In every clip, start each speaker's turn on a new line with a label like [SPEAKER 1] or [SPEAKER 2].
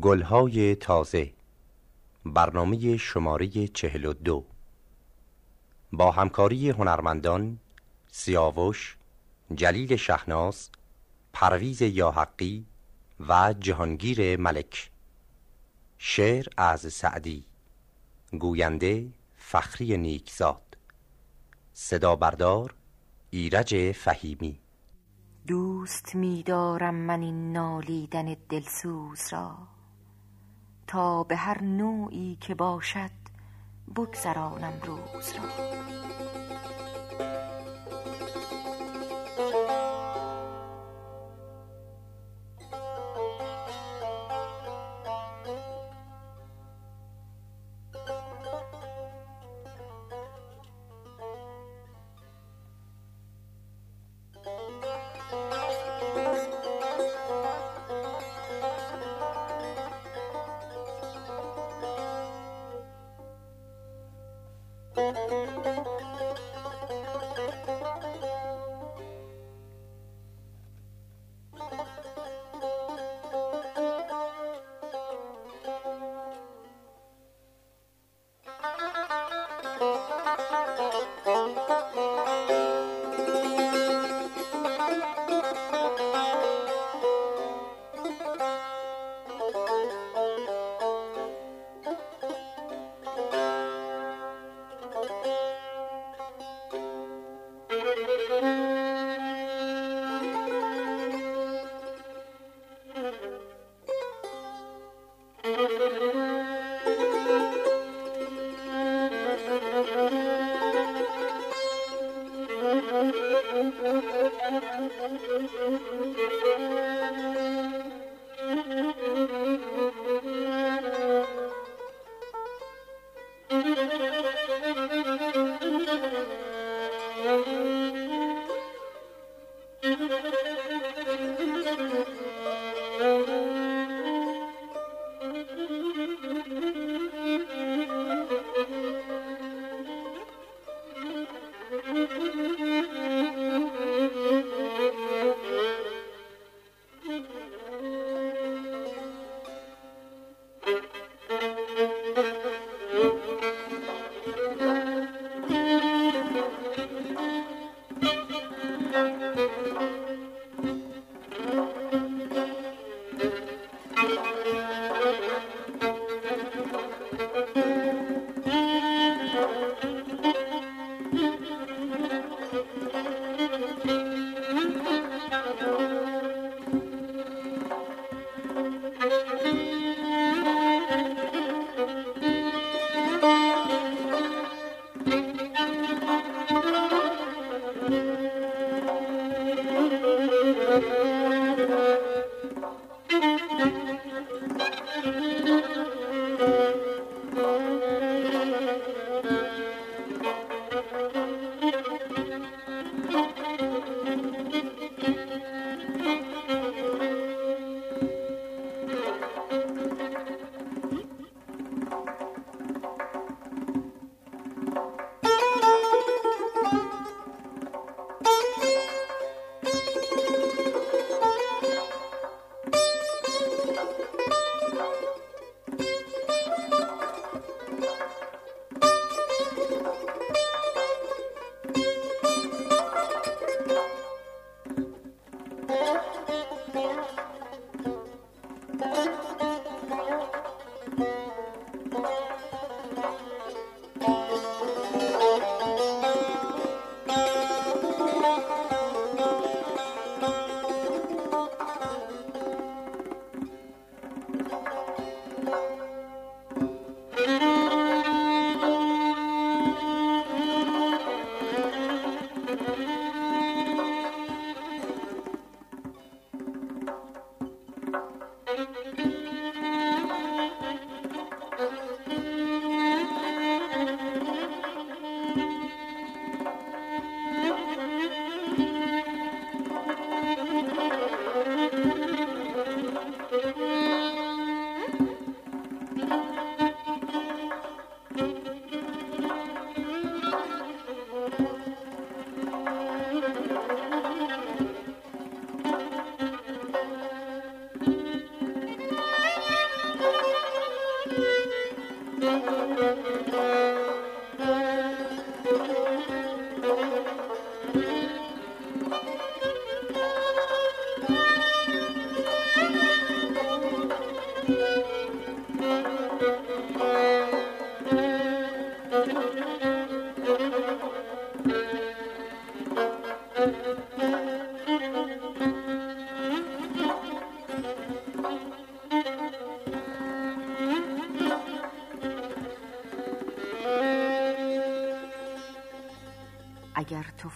[SPEAKER 1] گلهای تازه. برنامه شماره چهل و دو. با همکاری هنرمندان سیاوش جلیل شهناز پرویز یاحقی و جهانگیر ملک. شعر از سعدی. گوینده فخری نیکزاد. صدا بردار ایرج فهیمی.
[SPEAKER 2] دوست می‌دارم من این نالیدن دلسوز را. تا به هر نوعی که باشد بگذرانم روز را. Música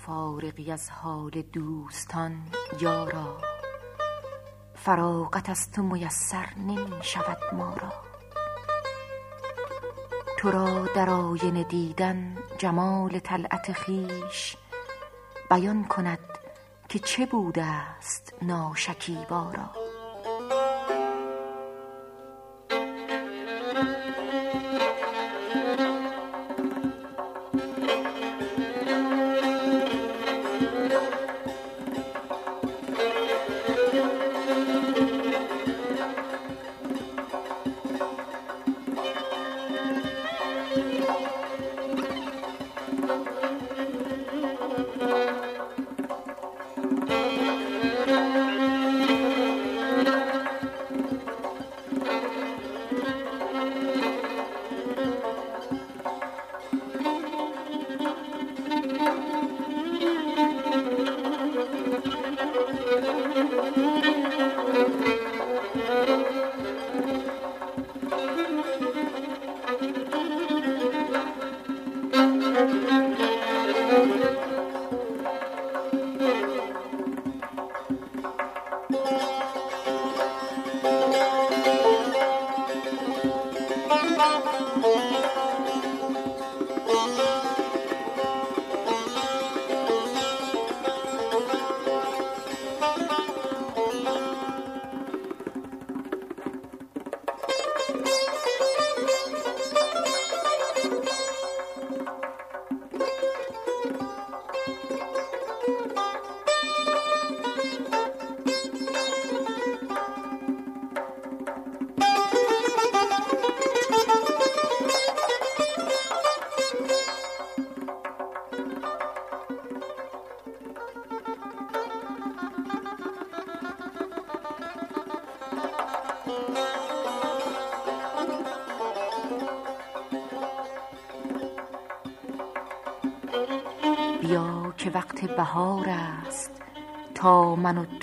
[SPEAKER 2] فارغی از حال دوستان یارا. فراغت از تو میسر نمی شود ما را. تو را در آینه دیدن جمال طلعت خویش بیان کند که چه بوده است ناشکیبا را.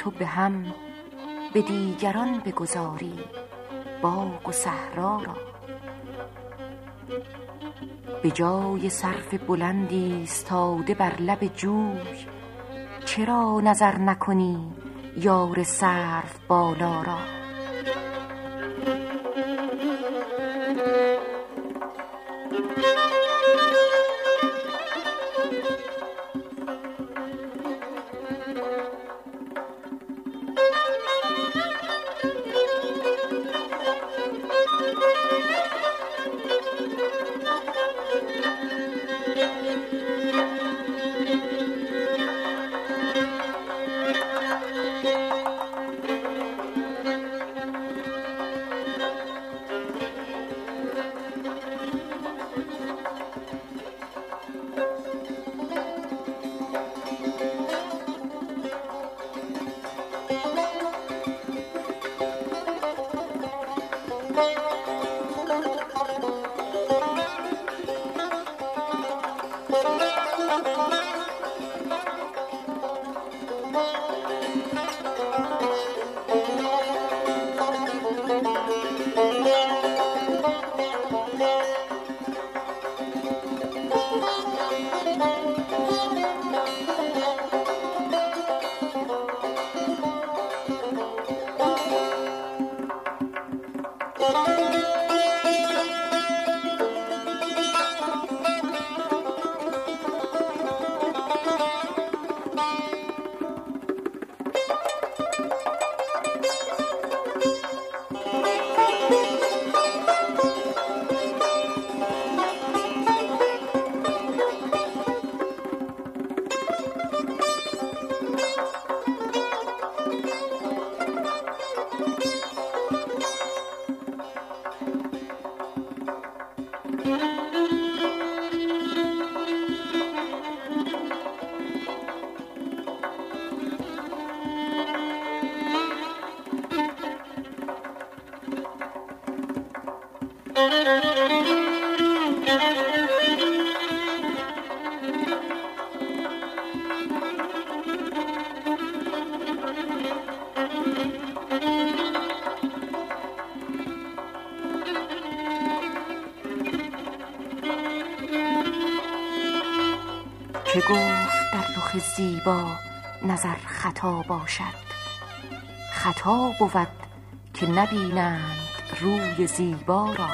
[SPEAKER 2] تو به هم به دیگران بگذاری باغ و صحرا را. به جای سرف بلندی ایستاده بر لب جوی چرا نظر نکنی یار سرو بالا را؟ که گفت در رخ زیبا نظر خطا باشد. خطا بود که نبینند روی زیبا را.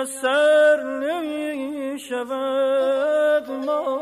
[SPEAKER 3] میسر نمی شود ما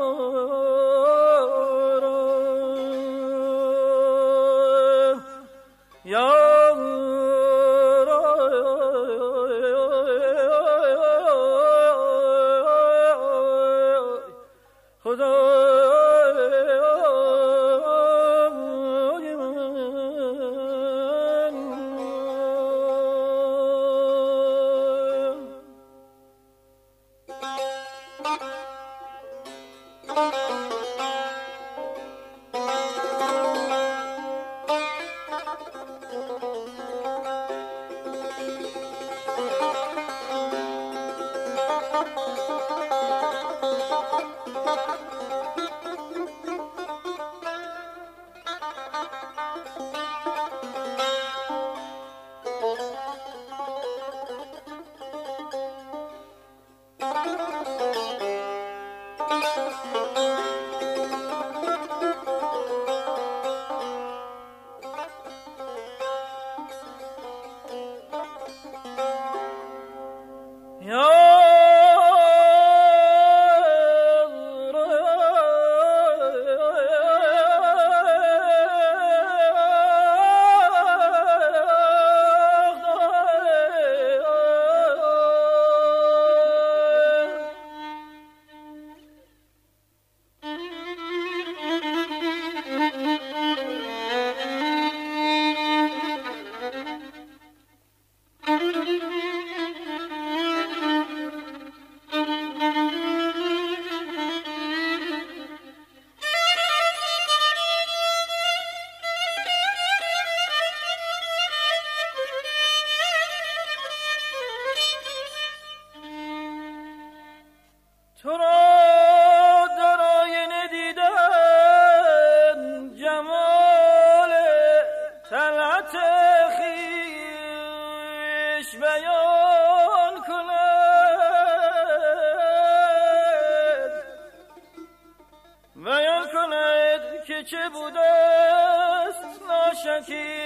[SPEAKER 3] الرجيم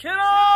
[SPEAKER 3] Chill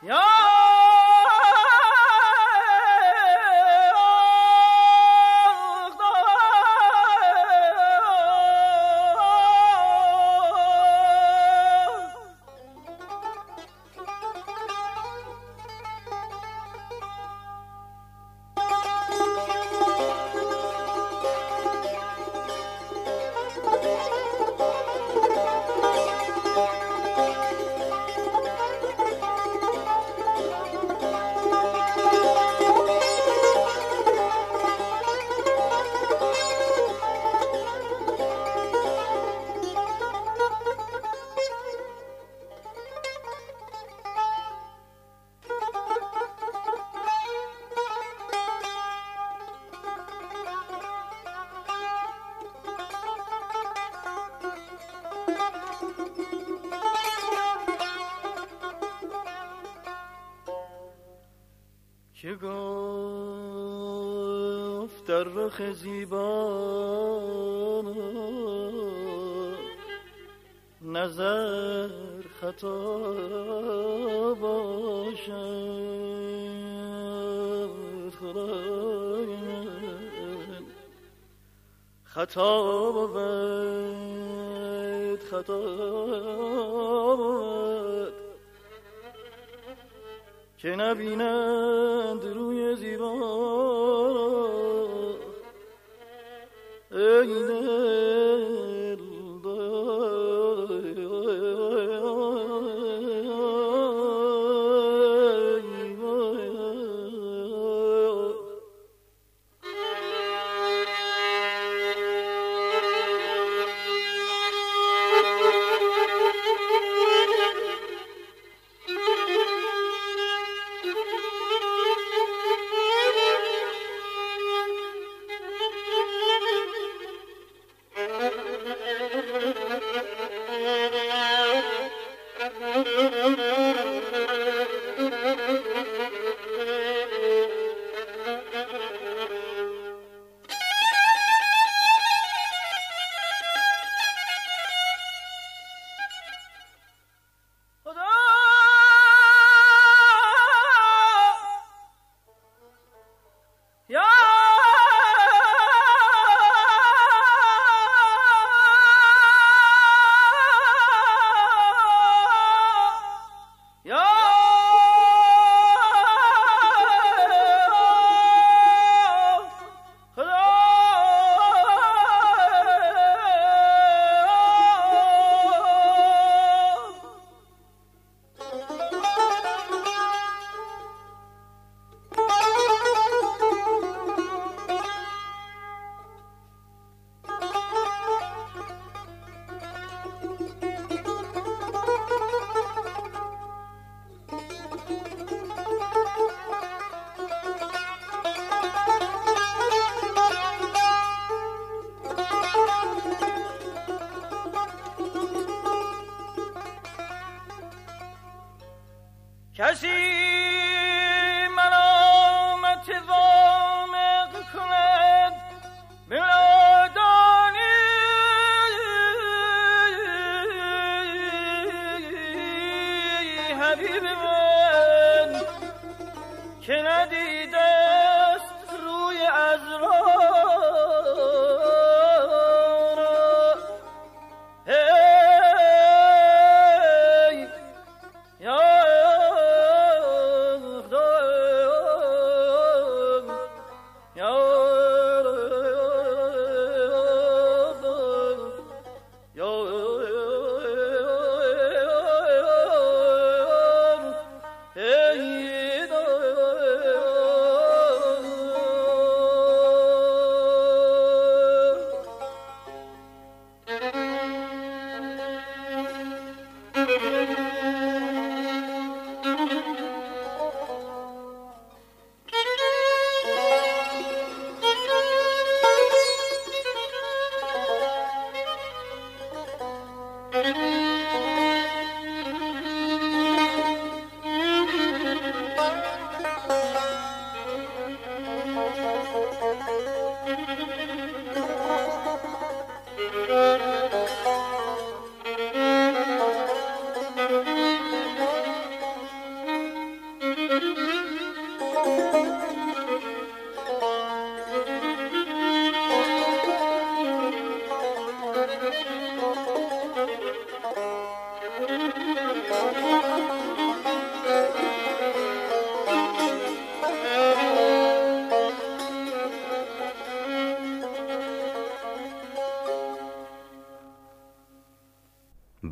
[SPEAKER 3] که گفت در رخ زیبا نظر خطا باشد خطا بود خطا بود. که نبینند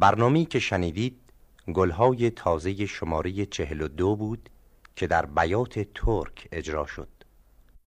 [SPEAKER 1] برنامه‌ای که شنیدید گلهای تازه شماره چهل و دو بود که در بیات ترک اجرا شد.